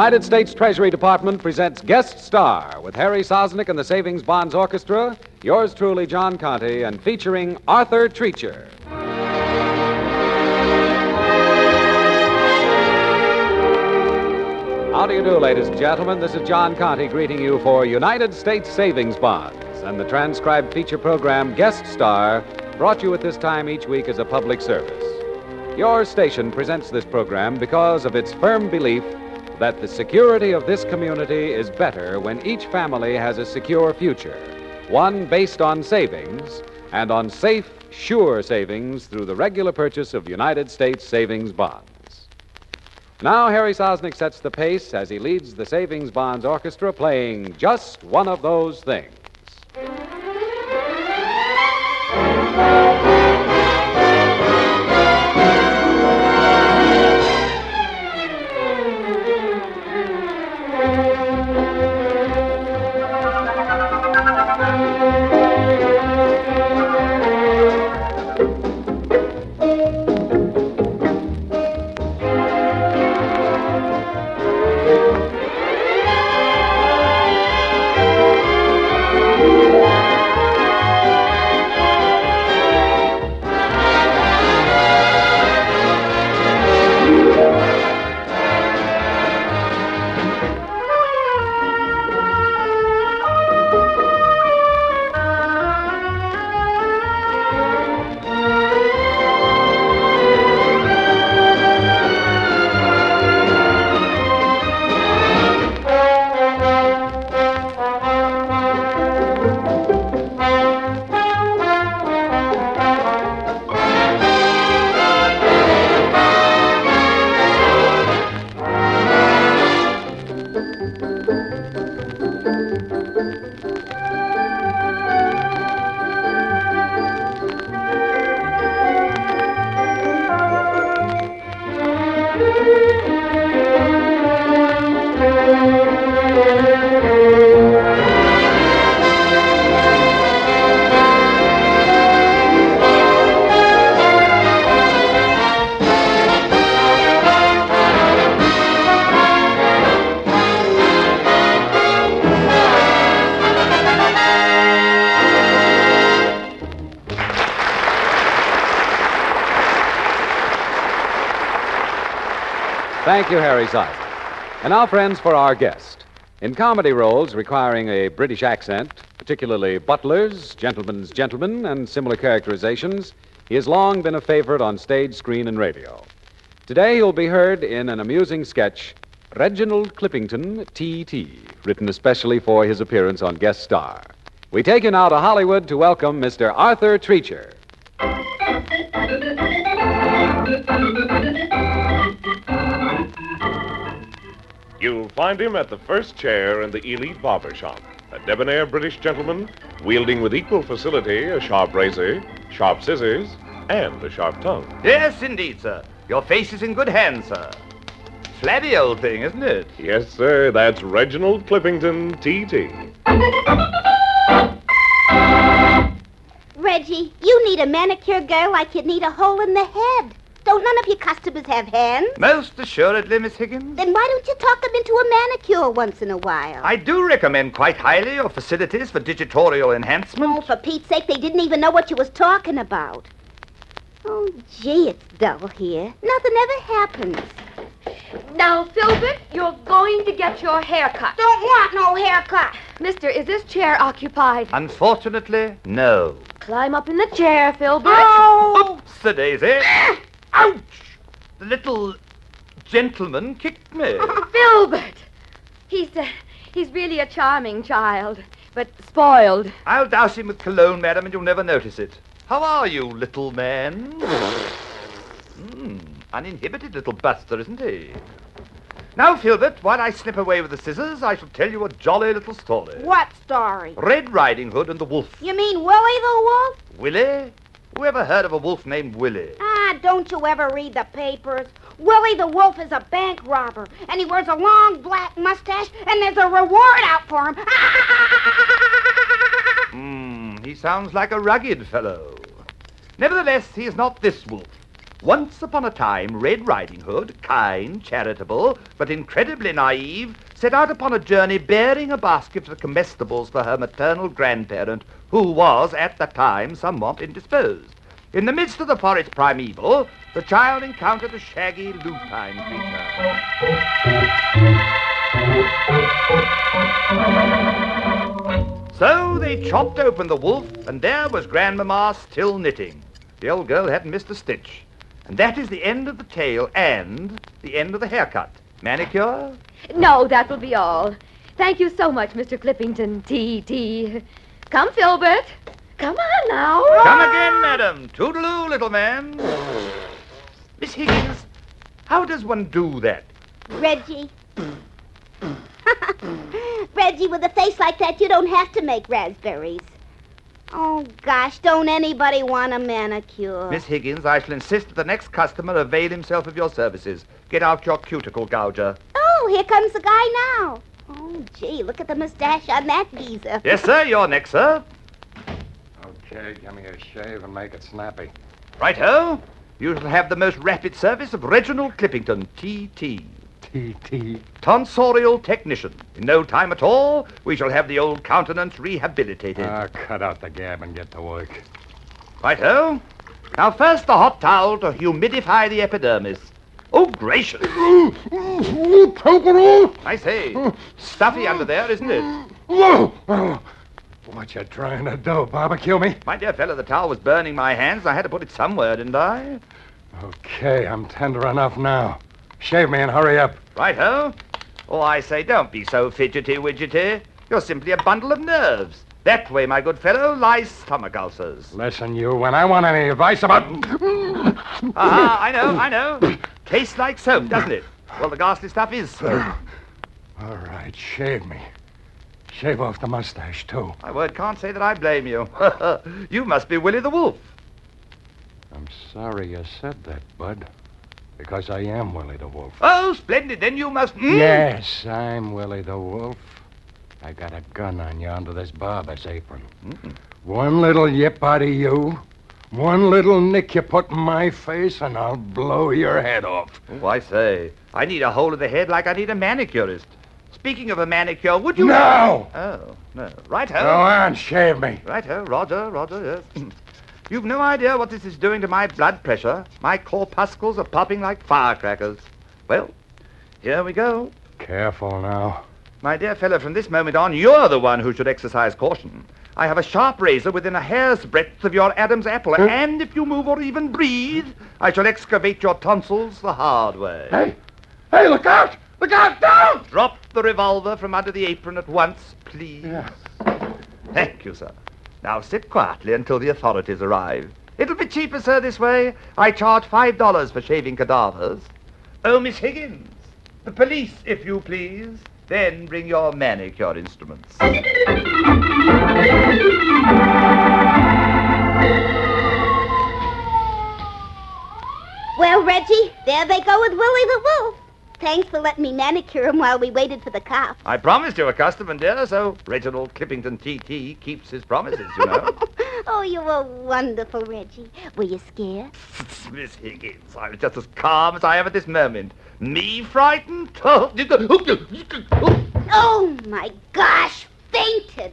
United States Treasury Department presents Guest Star with Harry Sosnick and the Savings Bonds Orchestra, yours truly, John Conte, and featuring Arthur Treacher. How do you do, ladies and gentlemen? This is John Conte greeting you for United States Savings Bonds and the transcribed feature program Guest Star, brought you at this time each week as a public service. Your station presents this program because of its firm belief that the security of this community is better when each family has a secure future, one based on savings and on safe, sure savings through the regular purchase of United States savings bonds. Now, Harry Sosnick sets the pace as he leads the Savings Bonds Orchestra playing just one of those things. Thank you, Harry Seidel. And now, friends, for our guest. In comedy roles requiring a British accent, particularly butlers, gentlemen's gentlemen, and similar characterizations, he has long been a favorite on stage, screen, and radio. Today he'll be heard in an amusing sketch, Reginald Clippington, T.T., written especially for his appearance on Guest Star. We take you now to Hollywood to welcome Mr. Arthur Treacher. You'll find him at the first chair in the elite barber shop. A debonair British gentleman wielding with equal facility a sharp razor, sharp scissors, and a sharp tongue. Yes, indeed, sir. Your face is in good hands, sir. Flabby old thing, isn't it? Yes, sir, that's Reginald Clippington, T.T. Reggie, you need a manicure girl like you'd need a hole in the head. Don't none of your customers have hands? Most assuredly, Miss Higgins. Then why don't you talk them into a manicure once in a while? I do recommend quite highly your facilities for digitorial enhancement. Oh, for Pete's sake, they didn't even know what you was talking about. Oh, gee, it's dull here. Nothing ever happens. Now, Filbert, you're going to get your hair cut. Don't want no haircut. Mister, is this chair occupied? Unfortunately, no. Climb up in the chair, Filbert. Oh! Oops, the daisy. Ouch! The little gentleman kicked me. Filbert! He's, uh, he's really a charming child, but spoiled. I'll douse him with cologne, madam, and you'll never notice it. How are you, little man? Hmm, uninhibited little buster, isn't he? Now, Filbert, while I slip away with the scissors, I shall tell you a jolly little story. What story? Red Riding Hood and the Wolf. You mean Willie the Wolf? Willie? Who ever heard of a wolf named Willie? Ah, don't you ever read the papers? Willie the Wolf is a bank robber, and he wears a long black mustache, and there's a reward out for him. Hmm, he sounds like a rugged fellow. Nevertheless, he is not this wolf. Once upon a time, Red Riding Hood, kind, charitable, but incredibly naive, set out upon a journey bearing a basket of comestibles for her maternal grandparent, who was, at the time, somewhat indisposed. In the midst of the forest primeval, the child encountered a shaggy lupine creature. So they chopped open the wolf, and there was Grandmama still knitting. The old girl hadn't missed a stitch. And that is the end of the tale and the end of the haircut. Manicure? No, that will be all. Thank you so much, Mr. Clippington, T.T. Come, Filbert. Come on now. Come again, madam. Toodaloo, little man. Miss Higgins, how does one do that? Reggie. Reggie, with a face like that, you don't have to make raspberries. Oh, gosh, don't anybody want a manicure? Miss Higgins, I shall insist that the next customer avail himself of your services. Get out your cuticle gouger. Oh, here comes the guy now. Oh, gee, look at the mustache on that geezer. Yes, sir, you're next, sir. Okay, give me a shave and make it snappy. Righto. You shall have the most rapid service of Reginald Clippington, T.T. T.T. Tonsorial technician. In no time at all, we shall have the old countenance rehabilitated. Ah, cut out the gab and get to work. Righto. Now, first the hot towel to humidify the epidermis. Oh, gracious. I say, stuffy under there, isn't it? What you trying to do, barbecue me? My dear fellow, the towel was burning my hands. I had to put it somewhere, didn't I? Okay, I'm tender enough now. Shave me and hurry up. Righto. Oh, I say, don't be so fidgety widgety. You're simply a bundle of nerves. That way, my good fellow, lies stomach ulcers. Listen, you, when I want any advice about. Ah, I know, I know. Tastes like soap, doesn't it? Well, the ghastly stuff is soap. All right, shave me. Shave off the mustache, too. My word can't say that I blame you. you must be Willie the Wolf. I'm sorry you said that, Bud. Because I am Willie the Wolf. Oh, splendid. Then you must. Mm. Yes, I'm Willie the Wolf. I got a gun on you under this barber's apron. Mm. One little yip out of you, one little nick you put in my face, and I'll blow your head off. Oh, I say. I need a hold of the head like I need a manicurist. Speaking of a manicure, would you. No! Oh, no. Right Righto. Go on, shave me. Right Righto, Roger, Roger, yes. You've no idea what this is doing to my blood pressure. My corpuscles are popping like firecrackers. Well, here we go. Careful now. My dear fellow, from this moment on, you're the one who should exercise caution. I have a sharp razor within a hair's breadth of your Adam's apple, and if you move or even breathe, I shall excavate your tonsils the hard way. Hey! Hey, look out! Look out! Down! Drop the revolver from under the apron at once, please. Yeah. Thank you, sir. Now sit quietly until the authorities arrive. It'll be cheaper, sir, this way. I charge five dollars for shaving cadavers. Oh, Miss Higgins. The police, if you please. Then bring your manicure instruments. Well, Reggie, there they go with Willie the Wolf. Thanks for letting me manicure him while we waited for the cops. I promised you a customer, dear, so Reginald Clippington T.T. keeps his promises, you know. oh, you were wonderful, Reggie. Were you scared? Miss Higgins, I was just as calm as I am at this moment. Me frightened? Oh, Oh, my gosh, fainted.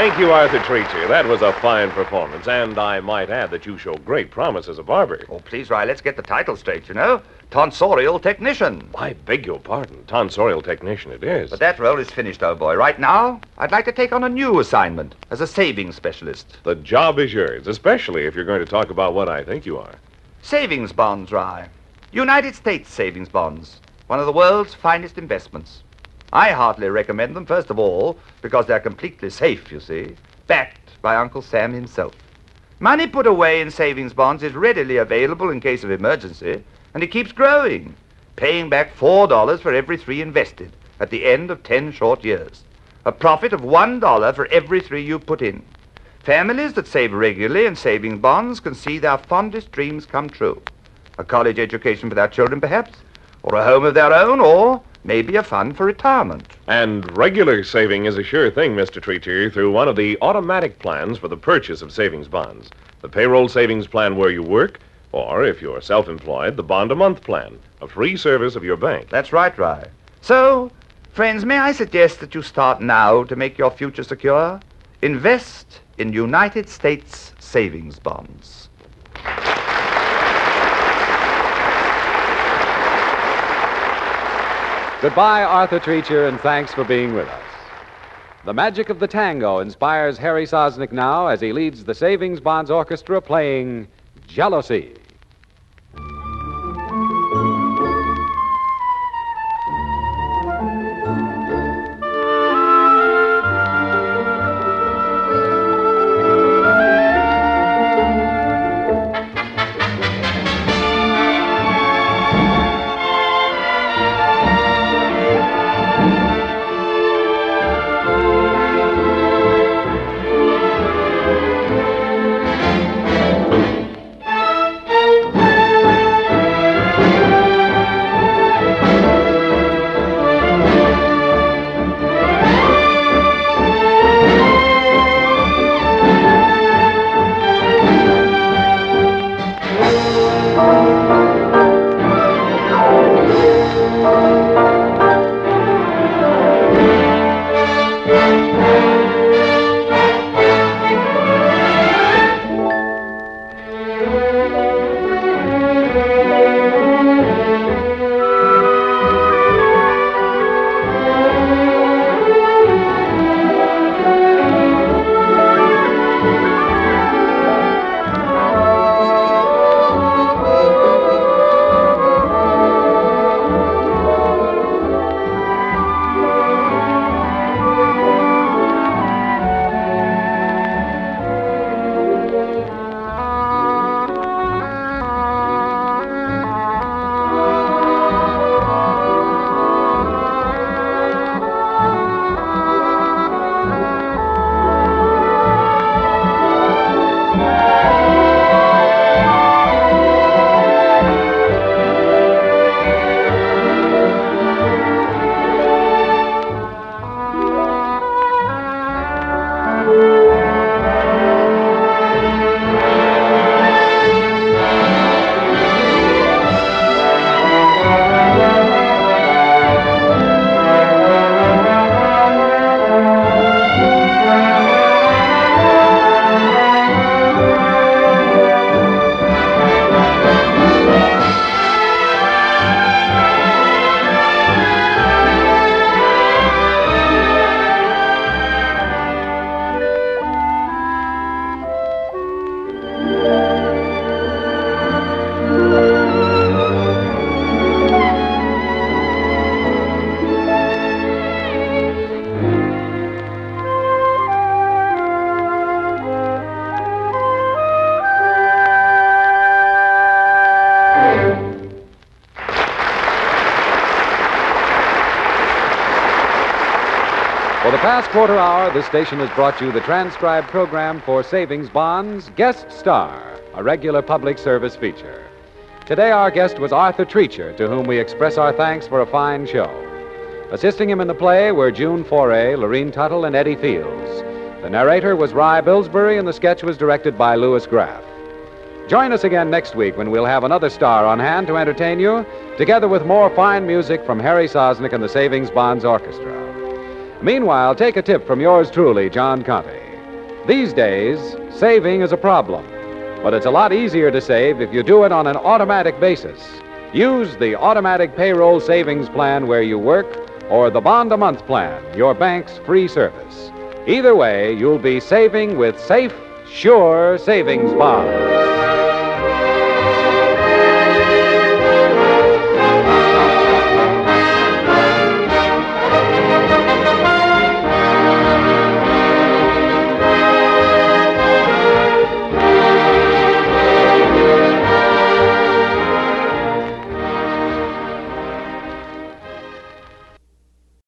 Thank you, Arthur Treacher. That was a fine performance, and I might add that you show great promise as a barber. Oh, please, Rye, let's get the title straight, you know. Tonsorial technician. I beg your pardon. Tonsorial technician it is. But that role is finished, old boy. Right now, I'd like to take on a new assignment as a savings specialist. The job is yours, especially if you're going to talk about what I think you are. Savings bonds, Rye. United States savings bonds. One of the world's finest investments. I heartily recommend them, first of all, because they're completely safe, you see. Backed by Uncle Sam himself. Money put away in savings bonds is readily available in case of emergency, and it keeps growing, paying back $4 for every three invested at the end of 10 short years. A profit of $1 for every three you put in. Families that save regularly in savings bonds can see their fondest dreams come true. A college education for their children, perhaps, or a home of their own, or maybe a fund for retirement. And regular saving is a sure thing, Mr. Treacher, through one of the automatic plans for the purchase of savings bonds. The payroll savings plan where you work, or if you're self employed, the bond a month plan, a free service of your bank. That's right, Rye. So, friends, may I suggest that you start now to make your future secure? Invest in United States savings bonds. Goodbye, Arthur Treacher, and thanks for being with us. The magic of the tango inspires Harry Sosnick now as he leads the Savings Bonds Orchestra playing Jealousy. Past quarter hour, this station has brought you the transcribed program for Savings Bonds Guest Star, a regular public service feature. Today, our guest was Arthur Treacher, to whom we express our thanks for a fine show. Assisting him in the play were June Foray, Lurene Tuttle, and Eddie Fields. The narrator was Rye Billsbury, and the sketch was directed by Louis Graff. Join us again next week when we'll have another star on hand to entertain you, together with more fine music from Harry Sosnick and the Savings Bonds Orchestra. Meanwhile, take a tip from yours truly, John Conte. These days, saving is a problem, but it's a lot easier to save if you do it on an automatic basis. Use the automatic payroll savings plan where you work or the bond a month plan, your bank's free service. Either way, you'll be saving with safe, sure savings bonds.